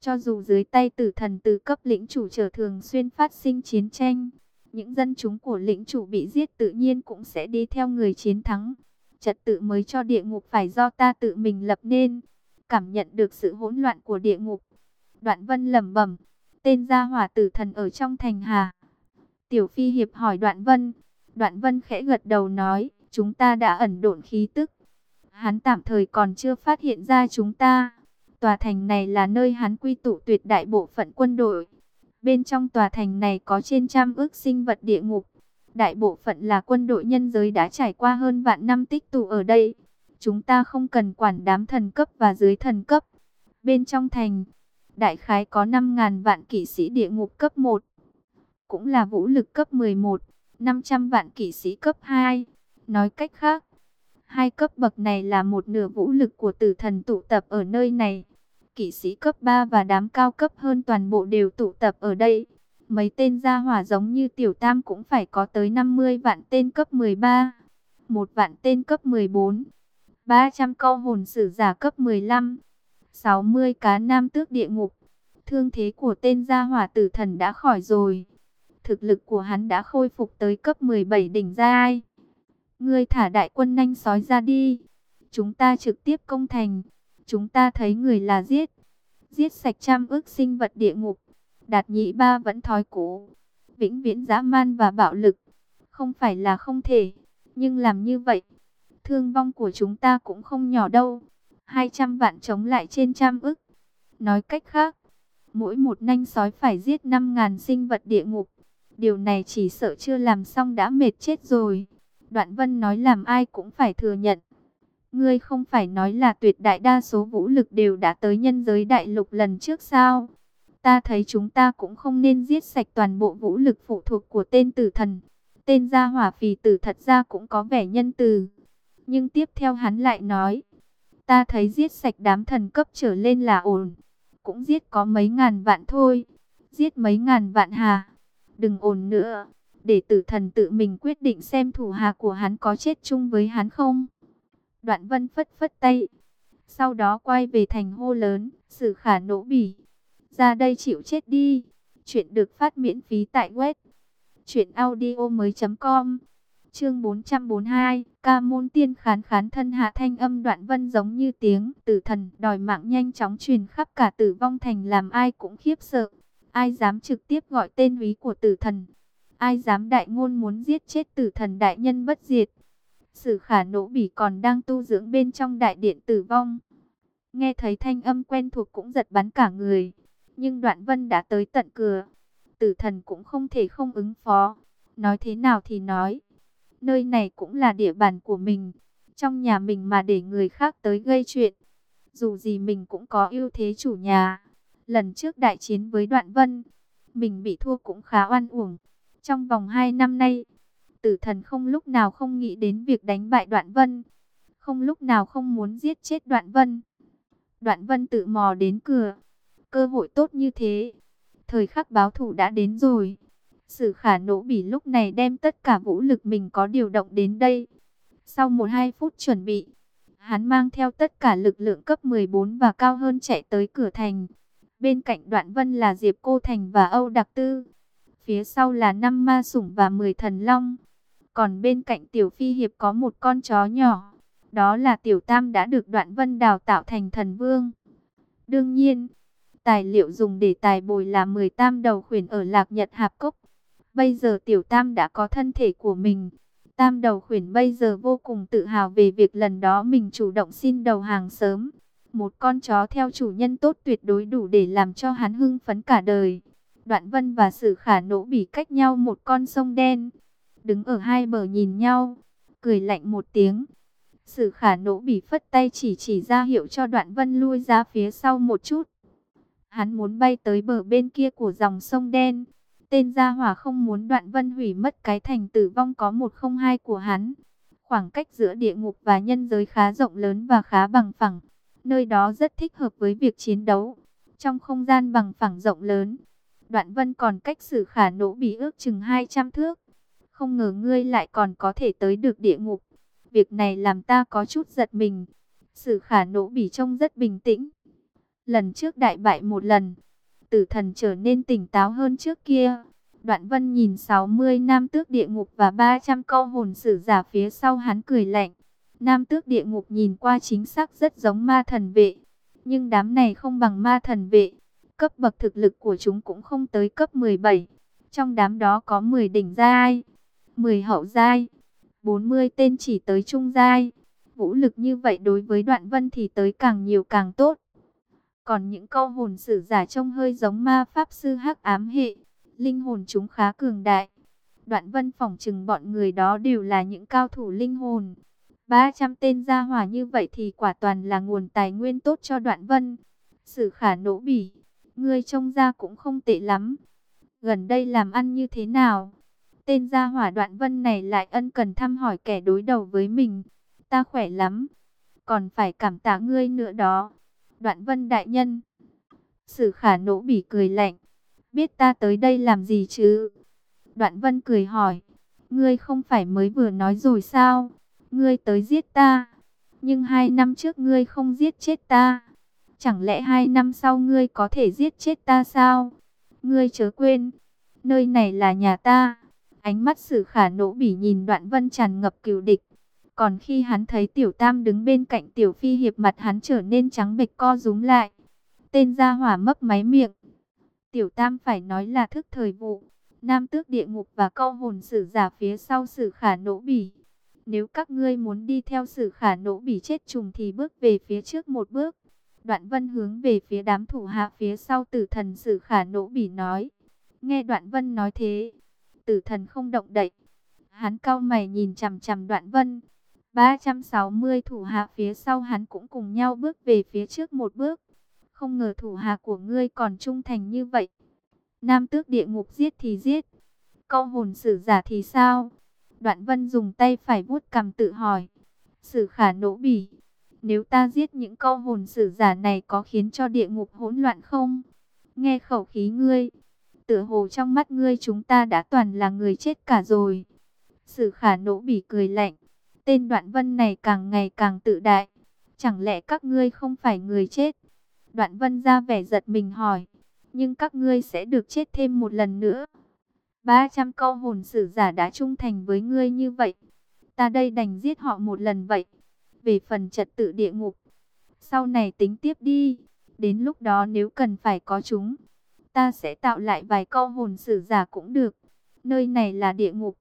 Cho dù dưới tay tử thần từ cấp lĩnh chủ trở thường xuyên phát sinh chiến tranh. Những dân chúng của lĩnh chủ bị giết tự nhiên cũng sẽ đi theo người chiến thắng. Trật tự mới cho địa ngục phải do ta tự mình lập nên cảm nhận được sự hỗn loạn của địa ngục. Đoạn Vân lẩm bẩm, tên gia hỏa tử thần ở trong thành hà. Tiểu Phi Hiệp hỏi Đoạn Vân, Đoạn Vân khẽ gật đầu nói, chúng ta đã ẩn độn khí tức. Hắn tạm thời còn chưa phát hiện ra chúng ta. Tòa thành này là nơi hắn quy tụ tuyệt đại bộ phận quân đội. Bên trong tòa thành này có trên trăm ước sinh vật địa ngục. Đại bộ phận là quân đội nhân giới đã trải qua hơn vạn năm tích tụ ở đây. Chúng ta không cần quản đám thần cấp và dưới thần cấp. Bên trong thành, đại khái có 5.000 vạn kỵ sĩ địa ngục cấp 1. Cũng là vũ lực cấp 11, 500 vạn kỵ sĩ cấp 2. Nói cách khác, hai cấp bậc này là một nửa vũ lực của tử thần tụ tập ở nơi này. Kỵ sĩ cấp 3 và đám cao cấp hơn toàn bộ đều tụ tập ở đây. Mấy tên gia hỏa giống như tiểu tam cũng phải có tới 50 vạn tên cấp 13, một vạn tên cấp 14. 300 câu hồn sử giả cấp 15, 60 cá nam tước địa ngục. Thương thế của tên gia hỏa tử thần đã khỏi rồi. Thực lực của hắn đã khôi phục tới cấp 17 đỉnh giai. Ngươi thả đại quân nhanh sói ra đi. Chúng ta trực tiếp công thành. Chúng ta thấy người là giết. Giết sạch trăm ước sinh vật địa ngục. Đạt nhị ba vẫn thói cũ. Vĩnh viễn dã man và bạo lực. Không phải là không thể. Nhưng làm như vậy thương vong của chúng ta cũng không nhỏ đâu. 200 vạn chống lại trên trăm ức. Nói cách khác, mỗi một nanh sói phải giết 5.000 sinh vật địa ngục. Điều này chỉ sợ chưa làm xong đã mệt chết rồi. Đoạn vân nói làm ai cũng phải thừa nhận. Ngươi không phải nói là tuyệt đại đa số vũ lực đều đã tới nhân giới đại lục lần trước sao? Ta thấy chúng ta cũng không nên giết sạch toàn bộ vũ lực phụ thuộc của tên tử thần. Tên gia hỏa phì tử thật ra cũng có vẻ nhân từ. Nhưng tiếp theo hắn lại nói, ta thấy giết sạch đám thần cấp trở lên là ổn. Cũng giết có mấy ngàn vạn thôi. Giết mấy ngàn vạn hà. Đừng ổn nữa. Để tử thần tự mình quyết định xem thủ hà của hắn có chết chung với hắn không. Đoạn vân phất phất tay. Sau đó quay về thành hô lớn. xử khả nỗ bỉ. Ra đây chịu chết đi. Chuyện được phát miễn phí tại web. Chuyện audio mới.com Chương 442, ca môn tiên khán khán thân hạ thanh âm đoạn vân giống như tiếng tử thần đòi mạng nhanh chóng truyền khắp cả tử vong thành làm ai cũng khiếp sợ. Ai dám trực tiếp gọi tên quý của tử thần? Ai dám đại ngôn muốn giết chết tử thần đại nhân bất diệt? Sử khả nỗ bỉ còn đang tu dưỡng bên trong đại điện tử vong. Nghe thấy thanh âm quen thuộc cũng giật bắn cả người. Nhưng đoạn vân đã tới tận cửa. Tử thần cũng không thể không ứng phó. Nói thế nào thì nói Nơi này cũng là địa bàn của mình. Trong nhà mình mà để người khác tới gây chuyện. Dù gì mình cũng có ưu thế chủ nhà. Lần trước đại chiến với Đoạn Vân, mình bị thua cũng khá oan uổng. Trong vòng 2 năm nay, tử thần không lúc nào không nghĩ đến việc đánh bại Đoạn Vân. Không lúc nào không muốn giết chết Đoạn Vân. Đoạn Vân tự mò đến cửa. Cơ hội tốt như thế. Thời khắc báo thủ đã đến rồi. Sử khả nỗ bỉ lúc này đem tất cả vũ lực mình có điều động đến đây. Sau một hai phút chuẩn bị, Hắn mang theo tất cả lực lượng cấp 14 và cao hơn chạy tới cửa thành. Bên cạnh Đoạn Vân là Diệp Cô Thành và Âu Đặc Tư. Phía sau là năm ma sủng và 10 thần long. Còn bên cạnh Tiểu Phi Hiệp có một con chó nhỏ. Đó là Tiểu Tam đã được Đoạn Vân đào tạo thành thần vương. Đương nhiên, tài liệu dùng để tài bồi là 10 tam đầu khuyển ở Lạc Nhật Hạp Cốc. Bây giờ Tiểu Tam đã có thân thể của mình. Tam đầu khuyển bây giờ vô cùng tự hào về việc lần đó mình chủ động xin đầu hàng sớm. Một con chó theo chủ nhân tốt tuyệt đối đủ để làm cho hắn hưng phấn cả đời. Đoạn Vân và Sử Khả Nỗ bỉ cách nhau một con sông đen. Đứng ở hai bờ nhìn nhau, cười lạnh một tiếng. Sử Khả Nỗ bỉ phất tay chỉ chỉ ra hiệu cho Đoạn Vân lui ra phía sau một chút. Hắn muốn bay tới bờ bên kia của dòng sông đen. Tên gia hỏa không muốn đoạn vân hủy mất cái thành tử vong có một không hai của hắn. Khoảng cách giữa địa ngục và nhân giới khá rộng lớn và khá bằng phẳng. Nơi đó rất thích hợp với việc chiến đấu. Trong không gian bằng phẳng rộng lớn, đoạn vân còn cách xử khả nỗ bị ước chừng 200 thước. Không ngờ ngươi lại còn có thể tới được địa ngục. Việc này làm ta có chút giật mình. Sử khả nỗ bỉ trông rất bình tĩnh. Lần trước đại bại một lần, tử thần trở nên tỉnh táo hơn trước kia. Đoạn vân nhìn 60 nam tước địa ngục và 300 câu hồn sử giả phía sau hắn cười lạnh. Nam tước địa ngục nhìn qua chính xác rất giống ma thần vệ. Nhưng đám này không bằng ma thần vệ. Cấp bậc thực lực của chúng cũng không tới cấp 17. Trong đám đó có 10 đỉnh giai, 10 hậu giai, 40 tên chỉ tới trung giai. Vũ lực như vậy đối với đoạn vân thì tới càng nhiều càng tốt. Còn những câu hồn sử giả trông hơi giống ma pháp sư hắc ám hệ, linh hồn chúng khá cường đại. Đoạn vân phỏng trừng bọn người đó đều là những cao thủ linh hồn. 300 tên gia hỏa như vậy thì quả toàn là nguồn tài nguyên tốt cho đoạn vân. Sử khả nỗ bỉ, ngươi trông ra cũng không tệ lắm. Gần đây làm ăn như thế nào? Tên gia hỏa đoạn vân này lại ân cần thăm hỏi kẻ đối đầu với mình. Ta khỏe lắm, còn phải cảm tạ ngươi nữa đó. Đoạn vân đại nhân. Sử khả nỗ bỉ cười lạnh. Biết ta tới đây làm gì chứ? Đoạn vân cười hỏi. Ngươi không phải mới vừa nói rồi sao? Ngươi tới giết ta. Nhưng hai năm trước ngươi không giết chết ta. Chẳng lẽ hai năm sau ngươi có thể giết chết ta sao? Ngươi chớ quên. Nơi này là nhà ta. Ánh mắt sử khả nỗ bỉ nhìn đoạn vân tràn ngập cừu địch. Còn khi hắn thấy tiểu tam đứng bên cạnh tiểu phi hiệp mặt hắn trở nên trắng bệch co rúm lại. Tên gia hỏa mấp máy miệng. Tiểu tam phải nói là thức thời vụ. Nam tước địa ngục và câu hồn sử giả phía sau sử khả nỗ bỉ. Nếu các ngươi muốn đi theo sử khả nỗ bỉ chết trùng thì bước về phía trước một bước. Đoạn vân hướng về phía đám thủ hạ phía sau tử thần sử khả nỗ bỉ nói. Nghe đoạn vân nói thế, tử thần không động đậy. Hắn cao mày nhìn chằm chằm đoạn vân. 360 thủ hạ phía sau hắn cũng cùng nhau bước về phía trước một bước. Không ngờ thủ hạ của ngươi còn trung thành như vậy. Nam tước địa ngục giết thì giết. Câu hồn sử giả thì sao? Đoạn vân dùng tay phải vuốt cầm tự hỏi. Sử khả nỗ bỉ. Nếu ta giết những câu hồn sử giả này có khiến cho địa ngục hỗn loạn không? Nghe khẩu khí ngươi. Tựa hồ trong mắt ngươi chúng ta đã toàn là người chết cả rồi. Sử khả nỗ bỉ cười lạnh. Tên đoạn vân này càng ngày càng tự đại. Chẳng lẽ các ngươi không phải người chết? Đoạn vân ra vẻ giật mình hỏi. Nhưng các ngươi sẽ được chết thêm một lần nữa. 300 câu hồn sử giả đã trung thành với ngươi như vậy. Ta đây đành giết họ một lần vậy. Về phần trật tự địa ngục. Sau này tính tiếp đi. Đến lúc đó nếu cần phải có chúng. Ta sẽ tạo lại vài câu hồn sử giả cũng được. Nơi này là địa ngục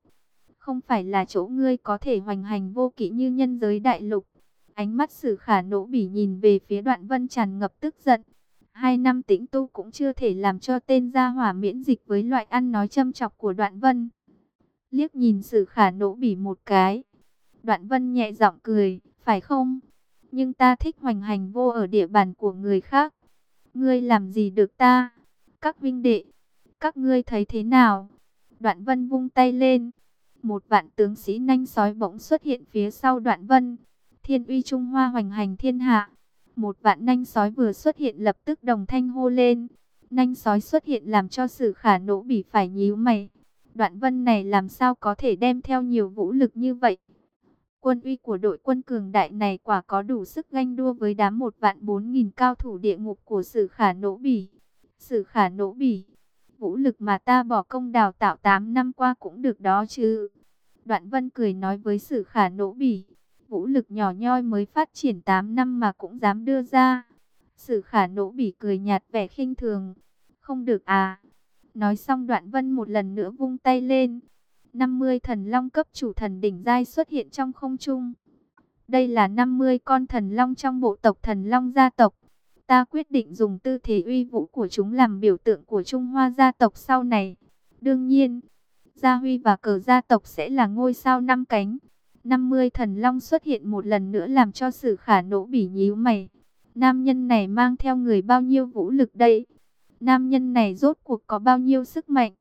không phải là chỗ ngươi có thể hoành hành vô kỵ như nhân giới đại lục. Ánh mắt sử khả nỗ bỉ nhìn về phía đoạn vân tràn ngập tức giận. Hai năm tĩnh tu cũng chưa thể làm cho tên gia hỏa miễn dịch với loại ăn nói châm chọc của đoạn vân. Liếc nhìn sử khả nỗ bỉ một cái. Đoạn vân nhẹ giọng cười, phải không? Nhưng ta thích hoành hành vô ở địa bàn của người khác. Ngươi làm gì được ta? Các vinh đệ, các ngươi thấy thế nào? Đoạn vân vung tay lên, một vạn tướng sĩ nanh sói bỗng xuất hiện phía sau đoạn vân. Thiên uy Trung Hoa hoành hành thiên hạ. Một vạn nanh sói vừa xuất hiện lập tức đồng thanh hô lên. Nanh sói xuất hiện làm cho sự khả nỗ bỉ phải nhíu mày. Đoạn vân này làm sao có thể đem theo nhiều vũ lực như vậy? Quân uy của đội quân cường đại này quả có đủ sức ganh đua với đám một vạn bốn nghìn cao thủ địa ngục của sự khả nỗ bỉ. sự khả nỗ bỉ, vũ lực mà ta bỏ công đào tạo 8 năm qua cũng được đó chứ. Đoạn vân cười nói với sử khả nỗ bỉ, vũ lực nhỏ nhoi mới phát triển 8 năm mà cũng dám đưa ra. Sử khả nỗ bỉ cười nhạt vẻ khinh thường, không được à. Nói xong đoạn vân một lần nữa vung tay lên. 50 thần long cấp chủ thần đỉnh giai xuất hiện trong không trung. Đây là 50 con thần long trong bộ tộc thần long gia tộc. Ta quyết định dùng tư thế uy vũ của chúng làm biểu tượng của Trung Hoa gia tộc sau này. Đương nhiên, Gia Huy và cờ gia tộc sẽ là ngôi sao năm cánh. 50 thần long xuất hiện một lần nữa làm cho sự khả nỗ bỉ nhíu mày. Nam nhân này mang theo người bao nhiêu vũ lực đây? Nam nhân này rốt cuộc có bao nhiêu sức mạnh?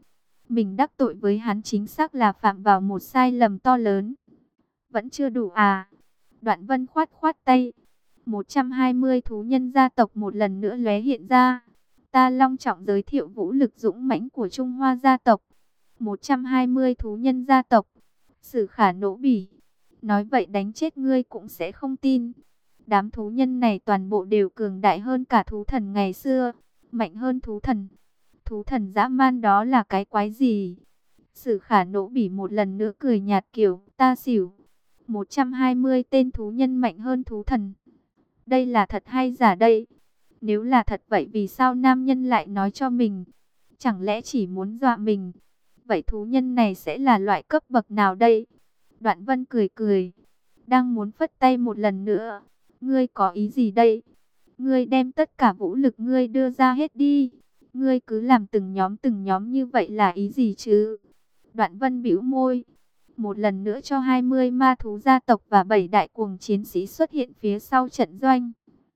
Mình đắc tội với hắn chính xác là phạm vào một sai lầm to lớn. Vẫn chưa đủ à? Đoạn vân khoát khoát tay. 120 thú nhân gia tộc một lần nữa lóe hiện ra. Ta long trọng giới thiệu vũ lực dũng mãnh của Trung Hoa gia tộc. 120 thú nhân gia tộc. Sử khả nỗ bỉ. Nói vậy đánh chết ngươi cũng sẽ không tin. Đám thú nhân này toàn bộ đều cường đại hơn cả thú thần ngày xưa. Mạnh hơn thú thần. Thú thần dã man đó là cái quái gì? Sử khả nỗ bỉ một lần nữa cười nhạt kiểu, ta xỉu. 120 tên thú nhân mạnh hơn thú thần. Đây là thật hay giả đây? Nếu là thật vậy vì sao nam nhân lại nói cho mình? Chẳng lẽ chỉ muốn dọa mình? Vậy thú nhân này sẽ là loại cấp bậc nào đây? Đoạn vân cười cười. Đang muốn phất tay một lần nữa. Ngươi có ý gì đây? Ngươi đem tất cả vũ lực ngươi đưa ra hết đi. Ngươi cứ làm từng nhóm từng nhóm như vậy là ý gì chứ? Đoạn vân bĩu môi. Một lần nữa cho 20 ma thú gia tộc và 7 đại cuồng chiến sĩ xuất hiện phía sau trận doanh.